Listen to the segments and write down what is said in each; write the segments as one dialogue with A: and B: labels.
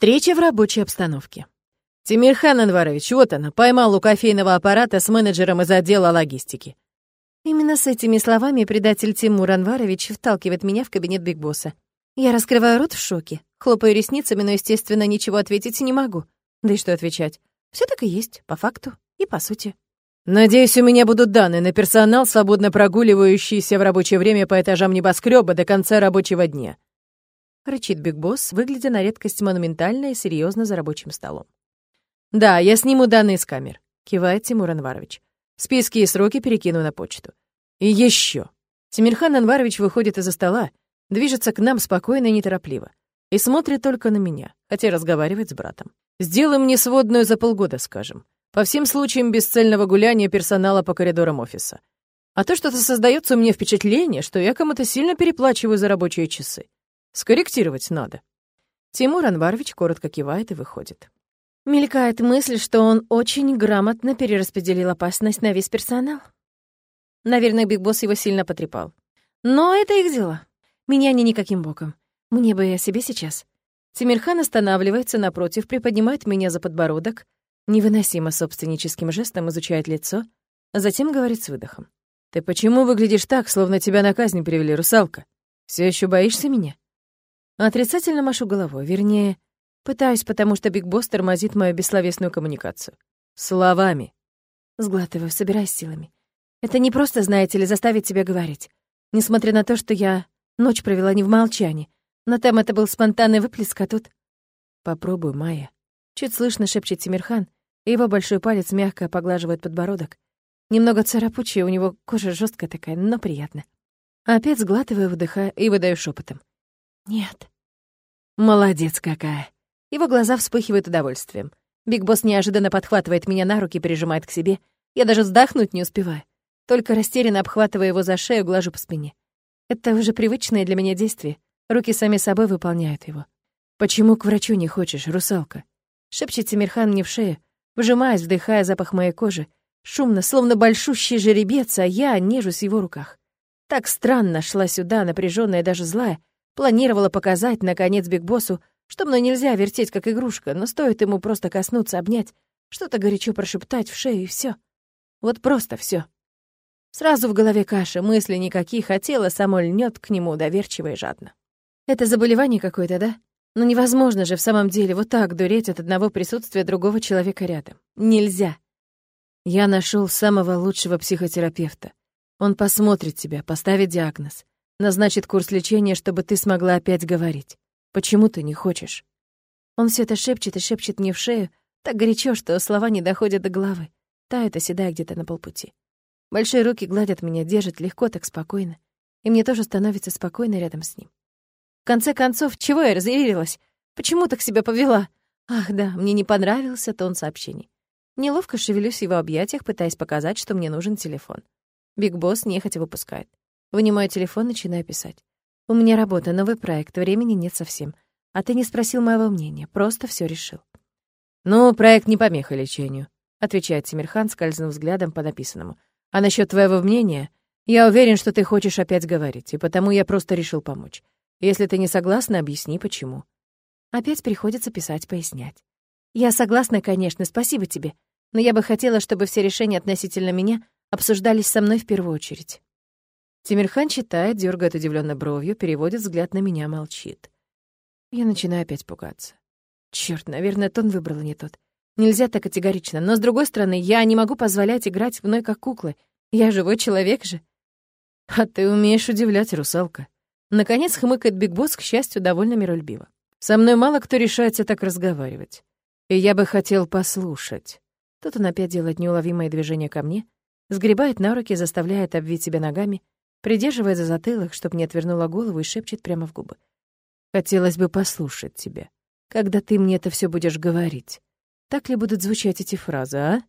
A: Встреча в рабочей обстановке. Тимирхан Анварович, вот она, поймал у кофейного аппарата с менеджером из отдела логистики. Именно с этими словами предатель Тимур Анварович вталкивает меня в кабинет Биг Босса. Я раскрываю рот в шоке, хлопаю ресницами, но, естественно, ничего ответить не могу. Да и что отвечать? Все так и есть, по факту и по сути. Надеюсь, у меня будут данные на персонал, свободно прогуливающийся в рабочее время по этажам небоскреба до конца рабочего дня. Рычит Биг Босс, выглядя на редкость монументально и серьезно за рабочим столом. «Да, я сниму данные с камер», — кивает Тимур Анварович. «Списки и сроки перекину на почту. И еще. Тимирхан Анварович выходит из-за стола, движется к нам спокойно и неторопливо. И смотрит только на меня, хотя разговаривает с братом. «Сделай мне сводную за полгода, скажем по всем случаям бесцельного гуляния персонала по коридорам офиса. А то что-то создается у меня впечатление, что я кому-то сильно переплачиваю за рабочие часы. Скорректировать надо. Тимур Анварович коротко кивает и выходит. Мелькает мысль, что он очень грамотно перераспределил опасность на весь персонал. Наверное, Биг Босс его сильно потрепал. Но это их дела. Меня не никаким боком. Мне бы и о себе сейчас. Тимирхан останавливается напротив, приподнимает меня за подбородок, Невыносимо собственническим жестом изучает лицо, а затем говорит с выдохом. «Ты почему выглядишь так, словно тебя на казнь привели, русалка? Все еще боишься меня?» Отрицательно машу головой, вернее, пытаюсь, потому что Биг Босс тормозит мою бессловесную коммуникацию. Словами. Сглатываю, собираясь силами. Это не просто, знаете ли, заставить тебя говорить. Несмотря на то, что я ночь провела не в молчании, но там это был спонтанный выплеск, а тут... Попробуй, Майя. Чуть слышно шепчет Тимирхан, его большой палец мягко поглаживает подбородок. Немного царапучий, у него кожа жесткая такая, но приятно. Опять сглатываю, выдыхая и выдаю шепотом. «Нет». «Молодец какая!» Его глаза вспыхивают удовольствием. Биг Босс неожиданно подхватывает меня на руки прижимает к себе. Я даже вздохнуть не успеваю. Только растерянно обхватывая его за шею, глажу по спине. Это уже привычное для меня действие. Руки сами собой выполняют его. «Почему к врачу не хочешь, русалка?» Шепчет Тимирхан мне в шею, вжимаясь, вдыхая запах моей кожи. Шумно, словно большущий жеребец, а я нежусь в его руках. Так странно шла сюда, напряженная, даже злая. Планировала показать, наконец, Бигбоссу, что мной нельзя вертеть, как игрушка, но стоит ему просто коснуться, обнять, что-то горячо прошептать в шею, и все. Вот просто все. Сразу в голове каша, мыслей никаких, а тело само льнет к нему доверчиво и жадно. Это заболевание какое-то, да? Но невозможно же в самом деле вот так дуреть от одного присутствия другого человека рядом. Нельзя. Я нашел самого лучшего психотерапевта. Он посмотрит тебя, поставит диагноз, назначит курс лечения, чтобы ты смогла опять говорить. Почему ты не хочешь? Он все это шепчет и шепчет мне в шею, так горячо, что слова не доходят до головы, тают, оседая где-то на полпути. Большие руки гладят меня, держат легко, так спокойно. И мне тоже становится спокойно рядом с ним. В конце концов, чего я разъярилась? Почему так себя повела? Ах, да, мне не понравился тон сообщений. Неловко шевелюсь в его объятиях, пытаясь показать, что мне нужен телефон. Биг Босс нехотя выпускает. Вынимаю телефон, начинаю писать. «У меня работа, новый проект, времени нет совсем. А ты не спросил моего мнения, просто все решил». «Ну, проект не помеха лечению», — отвечает Тимирхан, скользнув взглядом по написанному. «А насчет твоего мнения, я уверен, что ты хочешь опять говорить, и потому я просто решил помочь. Если ты не согласна, объясни, почему. Опять приходится писать, пояснять. Я согласна, конечно, спасибо тебе, но я бы хотела, чтобы все решения относительно меня обсуждались со мной в первую очередь. Тимирхан читает, дергает удивленно бровью, переводит взгляд на меня, молчит. Я начинаю опять пугаться. Черт, наверное, тон выбрала не тот. Нельзя так категорично, но, с другой стороны, я не могу позволять играть мной как куклы. Я живой человек же. А ты умеешь удивлять, русалка. Наконец хмыкает Биг Босс, к счастью, довольно миролюбиво. «Со мной мало кто решается так разговаривать. И я бы хотел послушать». Тут он опять делает неуловимое движение ко мне, сгребает на руки, заставляет обвить себя ногами, придерживает за затылок, чтоб не отвернула голову и шепчет прямо в губы. «Хотелось бы послушать тебя, когда ты мне это все будешь говорить. Так ли будут звучать эти фразы, а?»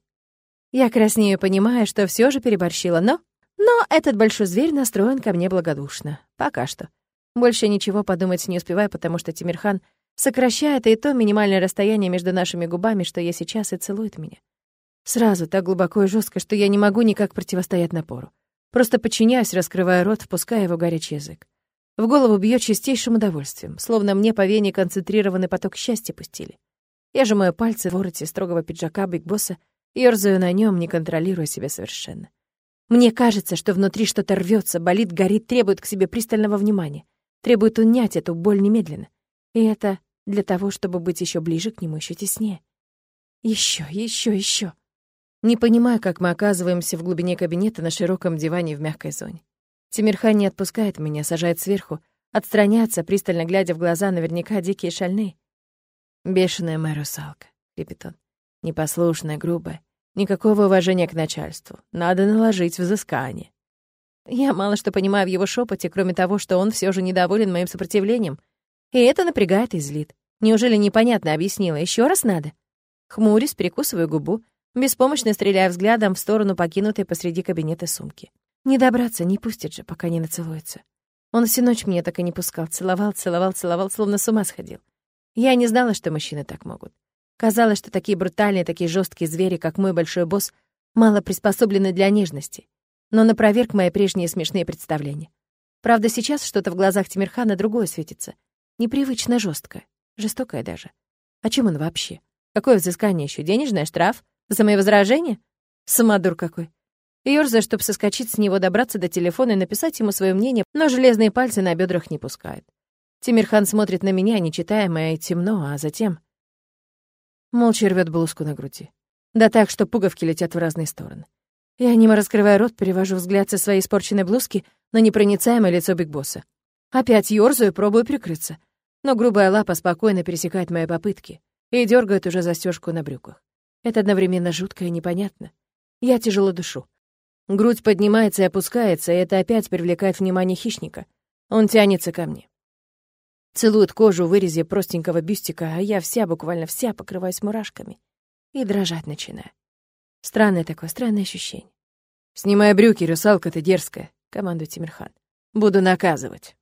A: Я краснею, понимая, что все же переборщила, но но этот большой зверь настроен ко мне благодушно. Пока что. Больше ничего подумать не успеваю, потому что Тимирхан сокращает и то минимальное расстояние между нашими губами, что я сейчас, и целует меня. Сразу так глубоко и жестко, что я не могу никак противостоять напору. Просто подчиняюсь, раскрывая рот, впуская его горячий язык. В голову бьет чистейшим удовольствием, словно мне по вене концентрированный поток счастья пустили. Я сжимаю пальцы в вороте строгого пиджака Бигбосса, ёрзаю на нем, не контролируя себя совершенно. Мне кажется, что внутри что-то рвется, болит, горит, требует к себе пристального внимания, требует унять эту боль немедленно. И это для того, чтобы быть еще ближе к нему, еще теснее. Еще, еще, еще. Не понимаю, как мы оказываемся в глубине кабинета на широком диване в мягкой зоне. Тимирхан не отпускает меня, сажает сверху, отстраняется, пристально глядя в глаза, наверняка дикие шальные. «Бешеная моя русалка», — крепит он. «Непослушная, грубая. Никакого уважения к начальству. Надо наложить взыскание». Я мало что понимаю в его шепоте, кроме того, что он все же недоволен моим сопротивлением. И это напрягает и злит. Неужели непонятно объяснила? Еще раз надо? Хмурюсь, перекусываю губу, беспомощно стреляя взглядом в сторону покинутой посреди кабинета сумки. Не добраться, не пустит же, пока не нацелуется. Он всю ночь меня так и не пускал, целовал, целовал, целовал, словно с ума сходил. Я не знала, что мужчины так могут. Казалось, что такие брутальные, такие жесткие звери, как мой большой босс, мало приспособлены для нежности. Но на проверк мои прежние смешные представления. Правда, сейчас что-то в глазах Тимирхана другое светится. Непривычно жесткое, жестокое даже. О чем он вообще? Какое взыскание еще? Денежное, штраф? За мои возражения? Самодур какой. Ёрзая, чтобы соскочить с него, добраться до телефона и написать ему свое мнение, но железные пальцы на бедрах не пускают. Тимирхан смотрит на меня, нечитаемое и темно, а затем... Молча рвет блузку на груди. Да так, что пуговки летят в разные стороны. Я, немо раскрывая рот, перевожу взгляд со своей испорченной блузки на непроницаемое лицо Бигбосса. Опять ёрзаю, пробую прикрыться. Но грубая лапа спокойно пересекает мои попытки и дергает уже застежку на брюках. Это одновременно жутко и непонятно. Я тяжело дышу. Грудь поднимается и опускается, и это опять привлекает внимание хищника. Он тянется ко мне. Целует кожу в вырезе простенького бюстика, а я вся, буквально вся, покрываюсь мурашками. И дрожать начинаю. Странное такое, странное ощущение. «Снимай брюки, русалка ты дерзкая», — командует Тимирхан. «Буду наказывать».